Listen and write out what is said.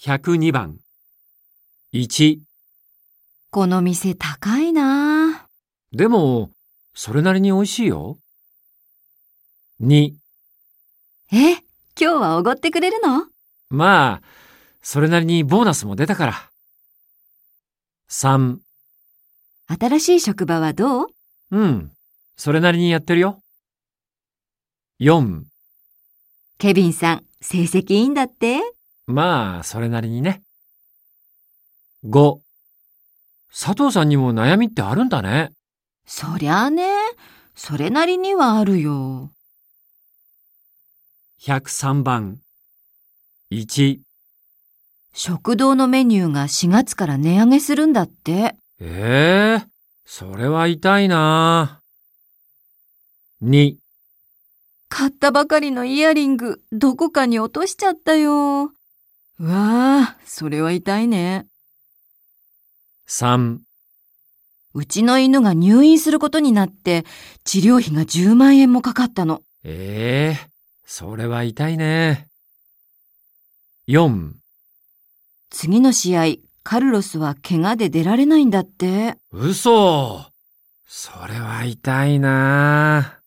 102番。1。この店高いなでも、それなりに美味しいよ。2。え、今日はおごってくれるの？まあ、それなりにボーナスも出たから。3。新しい職場はどう？うん。それなりにやってるよ。4。ケビンさん、成績いいんだってまあ、それなりにね。5。佐藤さんにも悩みってあるんだね。そりゃあね、それなりにはあるよ。103番。1。食堂のメニューが4月から値上げするんだって。ええそれは痛いな2。買ったばかりのイヤリング、どこかに落としちゃったよ。うわあ、それは痛いね。3。うちの犬が入院することになって、治療費が10万円もかかったの。ええそれは痛いね。4。次の試合、カルロスは怪我で出られないんだって。嘘それは痛いな